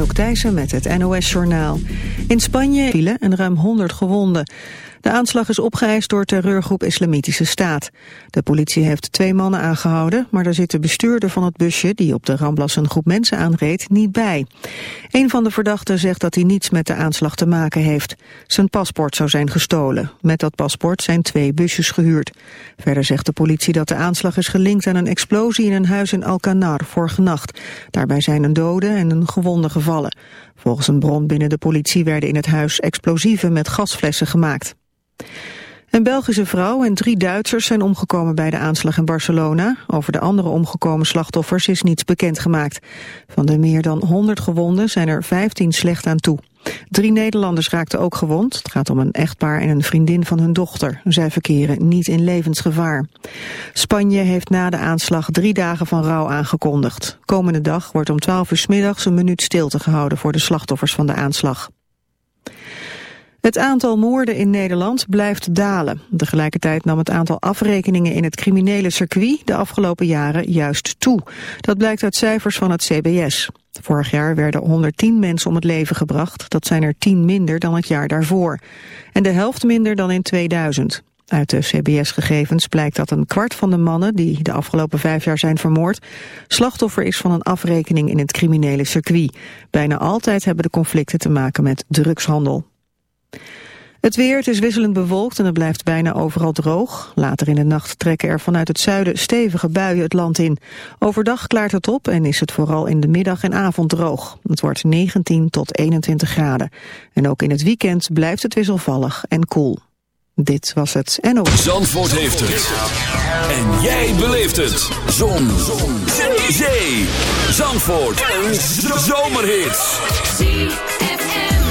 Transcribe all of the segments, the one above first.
Anouk Thijssen met het NOS-journaal. In Spanje vielen en ruim 100 gewonden. De aanslag is opgeëist door terreurgroep Islamitische Staat. De politie heeft twee mannen aangehouden, maar daar zit de bestuurder van het busje die op de Ramblas een groep mensen aanreed niet bij. Een van de verdachten zegt dat hij niets met de aanslag te maken heeft. Zijn paspoort zou zijn gestolen. Met dat paspoort zijn twee busjes gehuurd. Verder zegt de politie dat de aanslag is gelinkt aan een explosie in een huis in Alcanar vorige nacht. Daarbij zijn een dode en een gewonde gevallen. Volgens een bron binnen de politie werden in het huis explosieven met gasflessen gemaakt. Een Belgische vrouw en drie Duitsers zijn omgekomen bij de aanslag in Barcelona. Over de andere omgekomen slachtoffers is niets bekendgemaakt. Van de meer dan 100 gewonden zijn er 15 slecht aan toe. Drie Nederlanders raakten ook gewond. Het gaat om een echtpaar en een vriendin van hun dochter. Zij verkeren niet in levensgevaar. Spanje heeft na de aanslag drie dagen van rouw aangekondigd. Komende dag wordt om 12 uur middags een minuut stilte gehouden voor de slachtoffers van de aanslag. Het aantal moorden in Nederland blijft dalen. Tegelijkertijd nam het aantal afrekeningen in het criminele circuit de afgelopen jaren juist toe. Dat blijkt uit cijfers van het CBS. Vorig jaar werden 110 mensen om het leven gebracht. Dat zijn er 10 minder dan het jaar daarvoor. En de helft minder dan in 2000. Uit de CBS-gegevens blijkt dat een kwart van de mannen die de afgelopen vijf jaar zijn vermoord, slachtoffer is van een afrekening in het criminele circuit. Bijna altijd hebben de conflicten te maken met drugshandel. Het weer, het is wisselend bewolkt en het blijft bijna overal droog. Later in de nacht trekken er vanuit het zuiden stevige buien het land in. Overdag klaart het op en is het vooral in de middag en avond droog. Het wordt 19 tot 21 graden. En ook in het weekend blijft het wisselvallig en koel. Dit was het NO. Zandvoort heeft het. En jij beleeft het. Zon. Zon. Zee. Zandvoort. Een zomerhit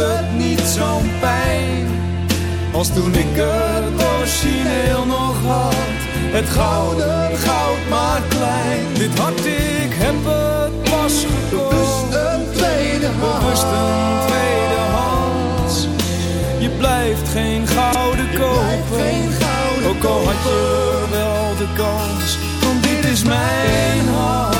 Het niet zo'n pijn als toen ik het origineel nog had. Het gouden goud maar klein. Dit hart, ik heb het pas gekocht. Bewust een tweede hand. Bewust een tweede hand. Je blijft geen gouden kopen. Geen gouden Ook al had je wel de kans. Want dit is mijn hart.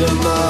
The of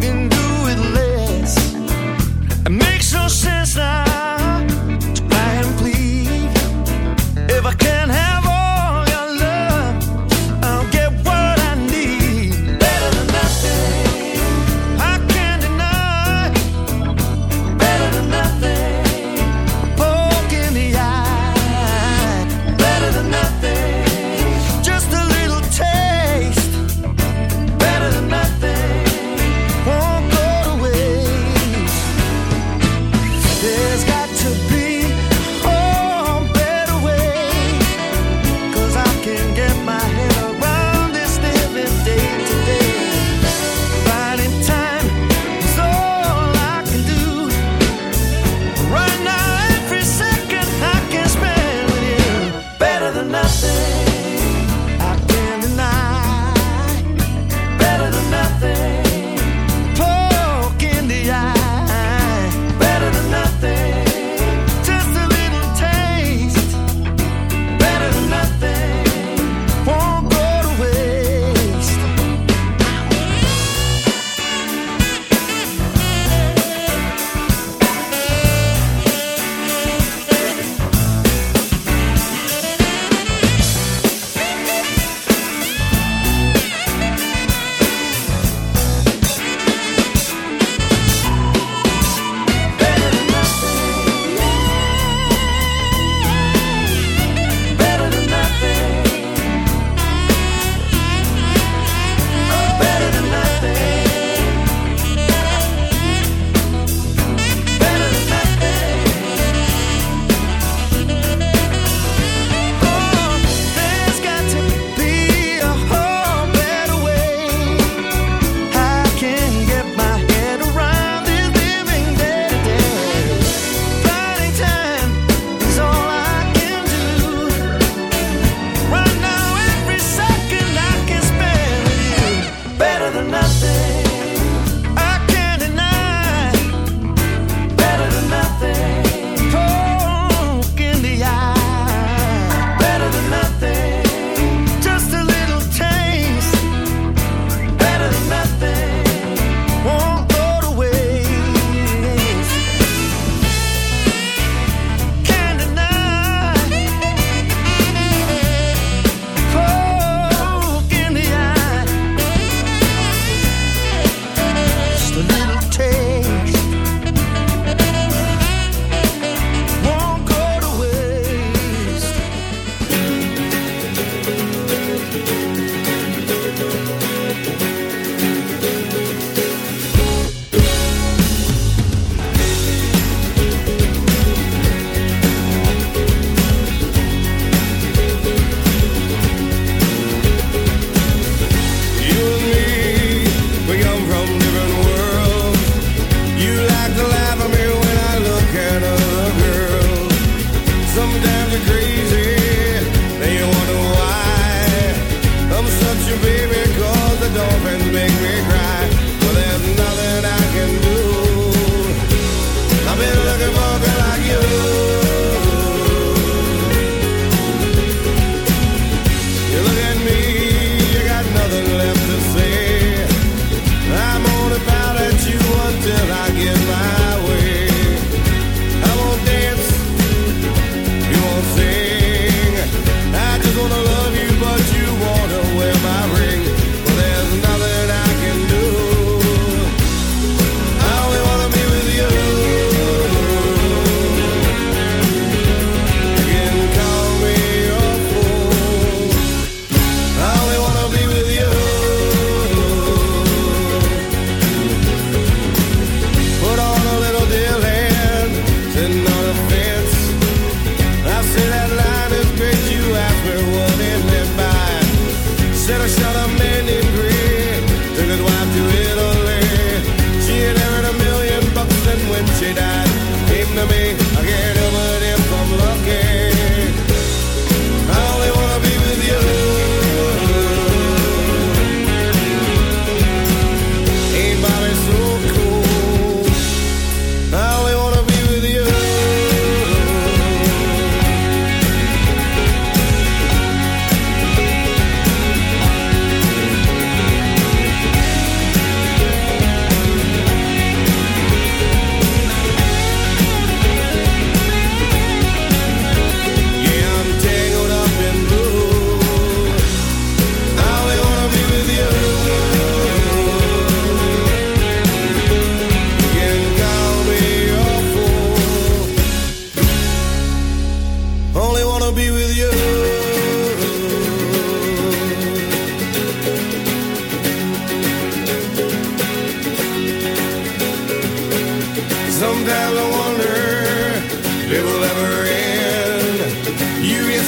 gün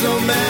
so mad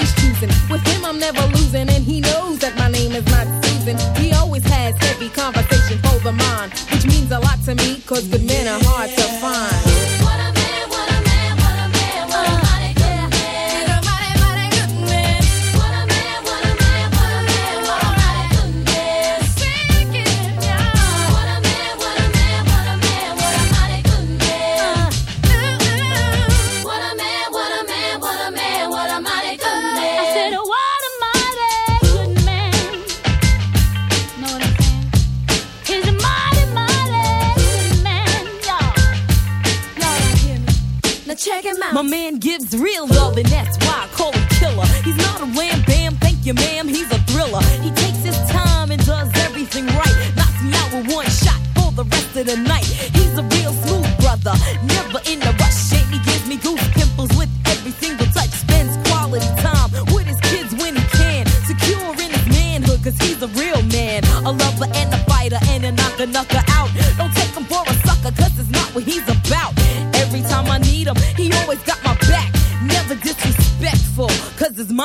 heavy conversation the mind, which means a lot to me, cause good men are hard to find.